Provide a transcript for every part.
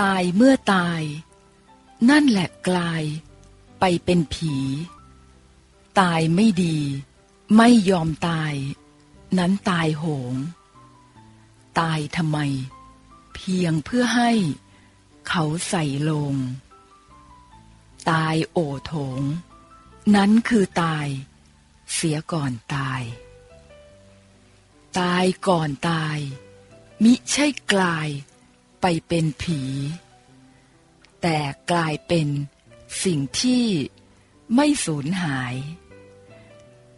ตายเมื่อตาย นั่นแหละกลาย ไปเป็นผี ตายไม่ดี ไม่ยอมตาย นั้นตายโหง ตายทำไม เพียงเพื่อให้ เขาใส่ลง ตายโอโถง นั้นคือตาย เสียก่อนตาย ตายก่อนตาย มิใช่กลาย ไปเป็นผี แต่กลายเป็นสิ่งที่ไม่สูญหาย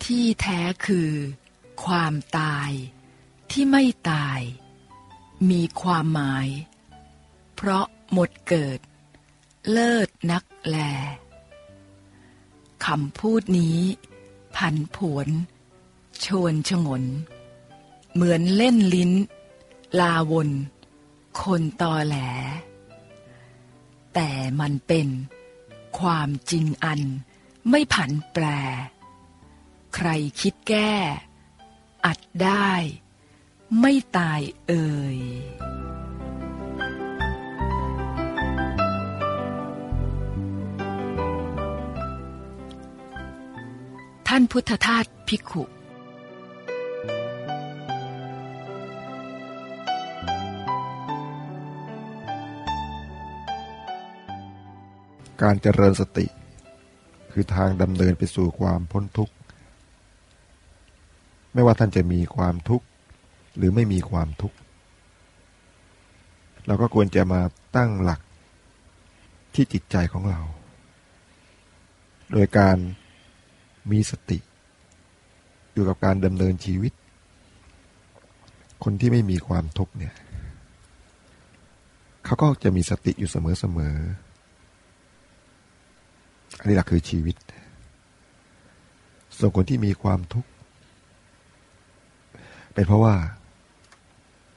ที่แท้คือ ความตายที่ไม่ตาย มีความหมาย เพราะหมดเกิด เลิศนักแลคำพูดนี้ผันผวนชวนชงน เหมือนเล่นลิ้น ลาวน คนตอแหล แต่มันเป็นความจริงอันไม่ผันแปร ใครคิดแก้ อัดได้ ไม่ตายเอ่ยท่านพุทธทาสภิขุ การเจริญสติ คือทางดำเนินไปสู่ความพ้นทุกข์ ไม่ว่าท่านจะมีความทุกข์ หรือไม่มีความทุกข์ เราก็ควรจะมาตั้งหลักที่จิตใจของเรา โดยการมีสติ อยู่กับการดำเนินชีวิต คนที่ไม่มีความทุกข์เนี่ย เขาก็จะมีสติอยู่เสมอๆ อันนี้แหละคือชีวิต ส่วนคนที่มีความทุกข์ เป็นเพราะว่า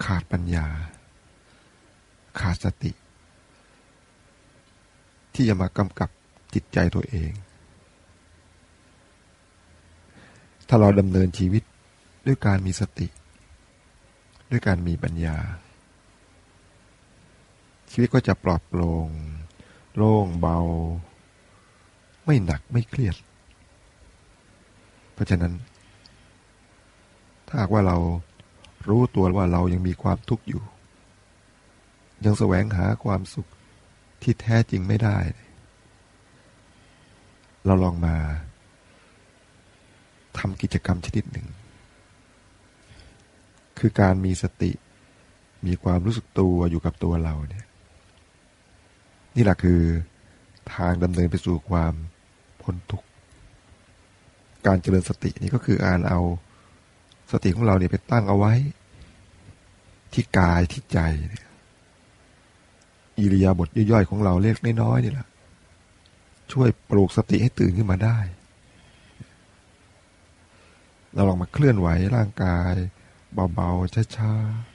ขาดปัญญา ขาดสติ ที่จะมากำกับจิตใจตัวเอง ถ้าเราดำเนินชีวิตด้วยการมีสติ ด้วยการมีปัญญา ชีวิตก็จะปลอดโปร่งโล่งเบา ไม่หนักไม่เครียด เพราะฉะนั้น ถ้าหากว่าเรารู้ตัวว่าเรายังมีความทุกข์อยู่ ยังแสวงหาความสุขที่แท้จริงไม่ได้ เราลองมาทำกิจกรรมชนิดหนึ่ง คือการมีสติ มีความรู้สึกตัวอยู่กับตัวเราเนี่ย นี่แหละคือทางดำเนินไปสู่ความ พ้นทุกข์การเจริญสตินี่ก็คือการเอาสติของเราเนี่ยไปตั้งเอาไว้ ที่กายที่ใจเนี่ยอิริยาบถย่อยๆของเราเล็กน้อยๆนี่แหละช่วยปลูกสติให้ตื่นขึ้นมาได้ เราลองมาเคลื่อนไหวร่างกายเบาๆช้าๆ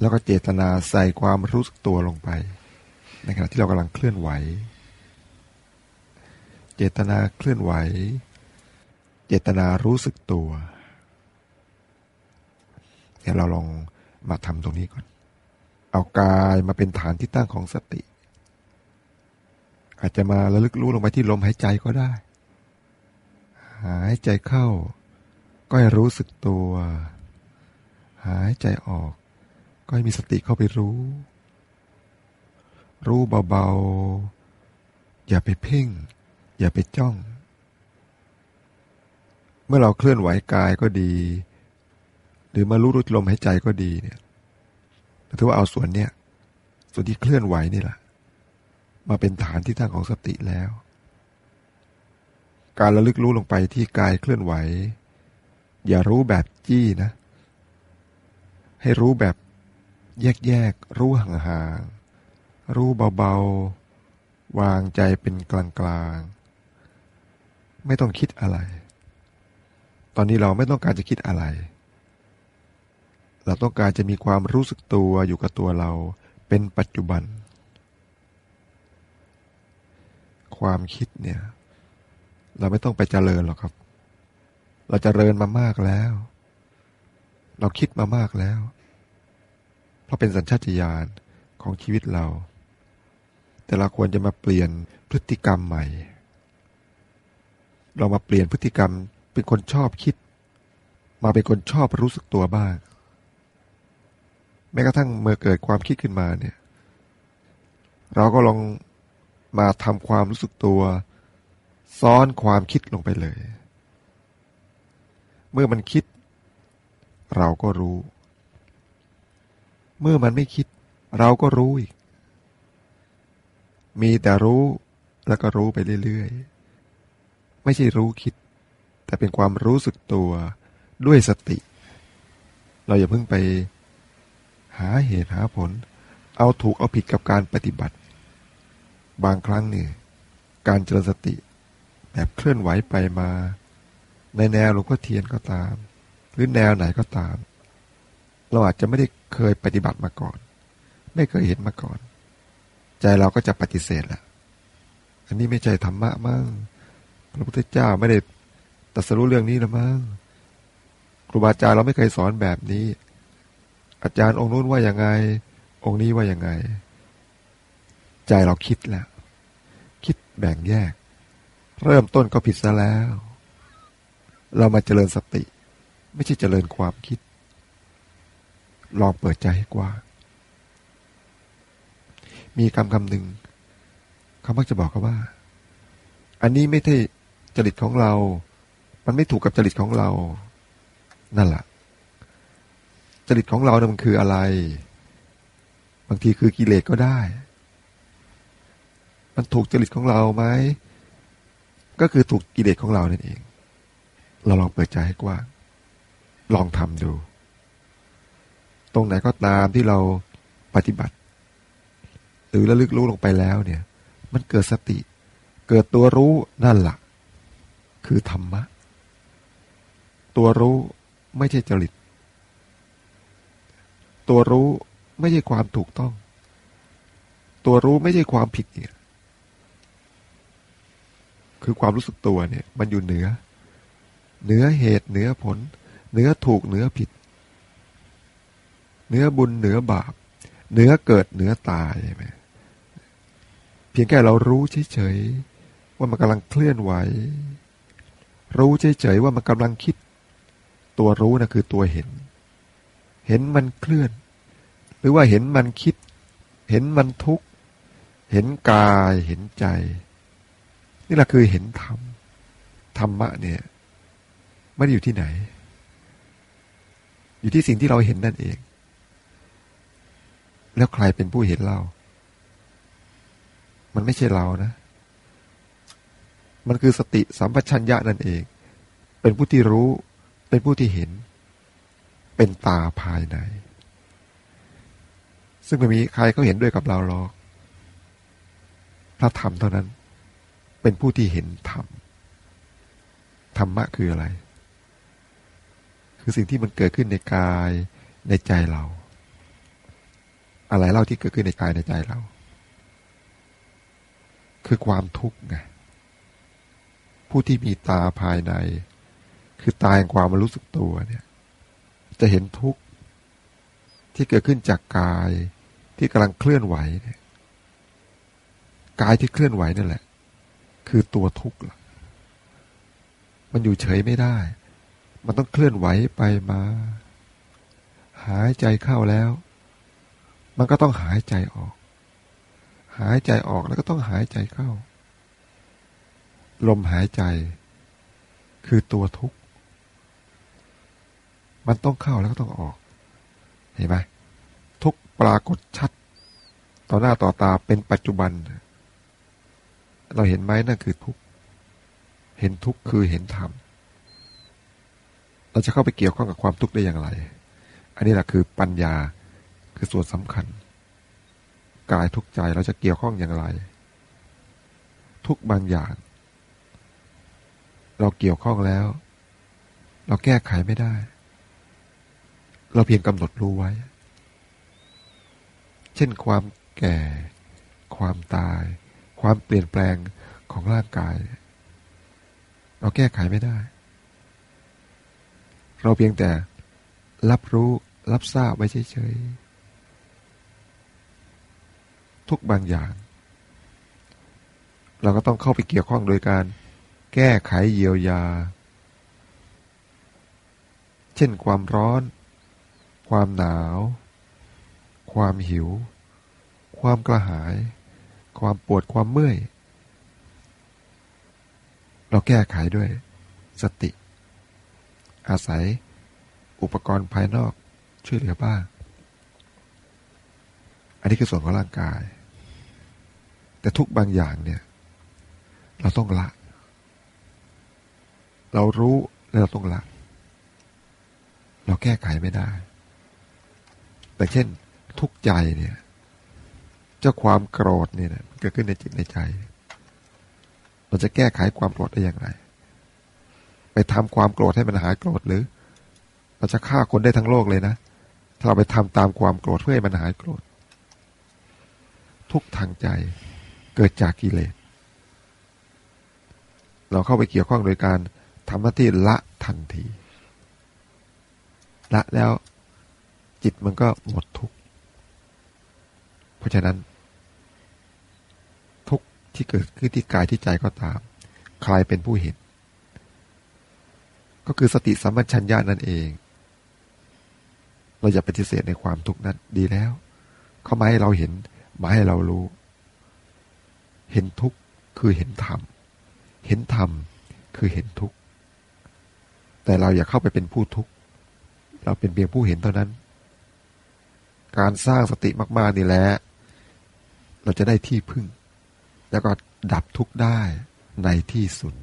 แล้วก็เจตนาใส่ความรู้สึกตัวลงไป ในขณะที่เรากำลังเคลื่อนไหว เจตนาเคลื่อนไหว เจตนารู้สึกตัวเดี๋ยวเราลองมาทำตรงนี้ก่อน เอากายมาเป็นฐานที่ตั้งของสติ อาจจะมาระลึกรู้ลงไปที่ลมหายใจก็ได้ หายใจเข้า ก็ให้รู้สึกตัว หายใจออก ก็ให้มีสติเข้าไปรู้ รู้เบาๆ อย่าไปเพ่ง อย่าไปจ้อง เมื่อเราเคลื่อนไหวกายก็ดี หรือมารู้รู้ลมหายใจก็ดีเนี่ยถือว่าเอาส่วนเนี้ยส่วนที่เคลื่อนไหวนี่แหละมาเป็นฐานที่ตั้งของสติแล้ว การระลึกรู้ลงไปที่กายเคลื่อนไหว อย่ารู้แบบจี้นะ ให้รู้แบบแยกๆรู้ห่างๆรู้เบาๆ วางใจเป็นกลางๆ ไม่ต้องคิดอะไร ตอนนี้เราไม่ต้องการจะคิดอะไร เราต้องการจะมีความรู้สึกตัวอยู่กับตัวเราเป็นปัจจุบัน ความคิดเนี่ย เราไม่ต้องไปเจริญหรอกครับ เราจเจริญมามากแล้ว เราคิดมามากแล้ว เพราะเป็นสัญชาตญาณของชีวิตเรา แต่เราควรจะมาเปลี่ยนพฤติกรรมใหม่ เรามาเปลี่ยนพฤติกรรมเป็นคนชอบคิด มาเป็นคนชอบรู้สึกตัวบ้าง แม้กระทั่งเมื่อเกิดความคิดขึ้นมาเนี่ย เราก็ลองมาทำความรู้สึกตัว ซ้อนความคิดลงไปเลย เมื่อมันคิด เราก็รู้ เมื่อมันไม่คิด เราก็รู้อีกมีแต่รู้แล้วก็รู้ไปเรื่อยๆ ไม่ใช่รู้คิด แต่เป็นความรู้สึกตัวด้วยสติ เราอย่าเพิ่งไปหาเหตุหาผล เอาถูกเอาผิดกับการปฏิบัติ บางครั้งนี่การเจริญสติ แบบเคลื่อนไหวไปมา ในแนวหลวงพ่อเทียนก็ตาม หรือแนวไหนก็ตาม เราอาจจะไม่ได้เคยปฏิบัติมาก่อน ไม่เคยเห็นมาก่อน ใจเราก็จะปฏิเสธแหละอันนี้ไม่ใช่ธรรมะมั่ง พระพุทธเจ้าไม่ได้ตรัสรู้เรื่องนี้หรือมั้งครูบาอาจารย์เราไม่เคยสอนแบบนี้ อาจารย์องค์นู้นว่ายังไง องค์นี้ว่ายังไง ใจเราคิดแล้ว คิดแบ่งแยก เริ่มต้นก็ผิดซะแล้ว เรามาเจริญสติ ไม่ใช่เจริญความคิด ลองเปิดใจให้กว้างมีคำคำหนึ่งเขามักจะบอกกันว่า อันนี้ไม่ใช่ จริตของเรา มันไม่ถูกกับจริตของเรา นั่นแหละจริตของเราเนี่ยมันคืออะไร บางทีคือกิเลสก็ได้ มันถูกจริตของเราไหม ก็คือถูกกิเลสของเรานั่นเอง เราลองเปิดใจให้กว้าง ลองทำดู ตรงไหนก็ตามที่เราปฏิบัติ หรือระลึกรู้ลงไปแล้วเนี่ย มันเกิดสติ เกิดตัวรู้นั่นแหละ คือธรรมะ ตัวรู้ไม่ใช่จริต ตัวรู้ไม่ใช่ความถูกต้อง ตัวรู้ไม่ใช่ความผิดเนี่ย คือความรู้สึกตัวเนี่ย มันอยู่เหนือ เหนือเหตุเหนือผล เหนือถูกเหนือผิด เหนือบุญเหนือบาป เหนือเกิดเหนือตายใช่ไหมเพียงแค่เรารู้เฉยๆว่ามันกำลังเคลื่อนไหว รู้เฉยๆว่ามันกำลังคิด ตัวรู้นะคือตัวเห็น เห็นมันเคลื่อน หรือว่าเห็นมันคิด เห็นมันทุกข์ เห็นกายเห็นใจ นี่แหละคือเห็นธรรมธรรมะเนี่ยไม่ได้อยู่ที่ไหน อยู่ที่สิ่งที่เราเห็นนั่นเอง แล้วใครเป็นผู้เห็นเรา มันไม่ใช่เรานะ มันคือสติสัมปชัญญะนั่นเอง เป็นผู้ที่รู้ เป็นผู้ที่เห็น เป็นตาภายใน ซึ่งไม่มีใครเขาเห็นด้วยกับเราหรอก พระธรรมเท่านั้น เป็นผู้ที่เห็นธรรม ธรรมะคืออะไร คือสิ่งที่มันเกิดขึ้นในกายในใจเรา อะไรเล่าที่เกิดขึ้นในกายในใจเรา คือความทุกข์ไง ผู้ที่มีตาภายใน คือตาแห่งความรู้สึกตัวเนี่ย จะเห็นทุกข์ที่เกิดขึ้นจากกายที่กำลังเคลื่อนไหวเนี่ยกายที่เคลื่อนไหวนั่นแหละ คือตัวทุกข์ล่ะมันอยู่เฉยไม่ได้ มันต้องเคลื่อนไหวไปมา หายใจเข้าแล้ว มันก็ต้องหายใจออก หายใจออกแล้วก็ต้องหายใจเข้า ลมหายใจ คือตัวทุกข์มันต้องเข้าแล้วก็ต้องออก เห็นไหมทุกปรากฏชัด ต่อหน้าต่อตาเป็นปัจจุบัน เราเห็นไหมนั่นคือทุกเห็นทุกคือเห็นธรรมเราจะเข้าไปเกี่ยวข้องกับความทุกข์ได้อย่างไร อันนี้แหละคือปัญญาคือส่วนสำคัญ กายทุกใจเราจะเกี่ยวข้องอย่างไร ทุกบางอย่าง เราเกี่ยวข้องแล้ว เราแก้ไขไม่ได้ เราเพียงกำหนดรู้ไว้ เช่นความแก่ ความตาย ความเปลี่ยนแปลงของร่างกาย เราแก้ไขไม่ได้ เราเพียงแต่รับรู้รับทราบไว้เฉยๆทุกบางอย่าง เราก็ต้องเข้าไปเกี่ยวข้องโดยการ แก้ไขเยียวยา เช่นความร้อน ความหนาว ความหิว ความกระหาย ความปวดความเมื่อย เราแก้ไขด้วย สติ อาศัย อุปกรณ์ภายนอกช่วยเหลือบ้าง อันนี้คือส่วนของร่างกาย แต่ทุกบางอย่างเนี่ย เราต้องละ เรารู้แล้วเราต้องละเราแก้ไขไม่ได้ แต่เช่นทุกใจเนี่ย เจ้าความโกรธเนี่ยเกิดขึ้นในจิตในใจ เราจะแก้ไขความโกรธได้อย่างไร ไปทำความโกรธให้มันหายโกรธหรือ เราจะฆ่าคนได้ทั้งโลกเลยนะ ถ้าเราไปทำตามความโกรธเพื่อให้มันหายโกรธ ทุกทางใจเกิดจากกิเลส เราเข้าไปเกี่ยวข้องโดยการ ทำหน้าที่ละทันที ละแล้วจิตมันก็หมดทุกข์ เพราะฉะนั้น ทุกข์ที่เกิดขึ้นที่กายที่ใจก็ตาม ใครเป็นผู้เห็น ก็คือสติสัมปชัญญะนั่นเอง เราอย่าปฏิเสธในความทุกข์นั้นดีแล้ว เขามาให้เราเห็นมาให้เรารู้ เห็นทุกข์คือเห็นธรรม เห็นธรรมคือเห็นทุกข์ แต่เราอย่าเข้าไปเป็นผู้ทุกข์ เราเป็นเพียงผู้เห็นเท่านั้น การสร้างสติมาก ๆ นี่แหละ เราจะได้ที่พึ่ง แล้วก็ดับทุกข์ได้ในที่สุด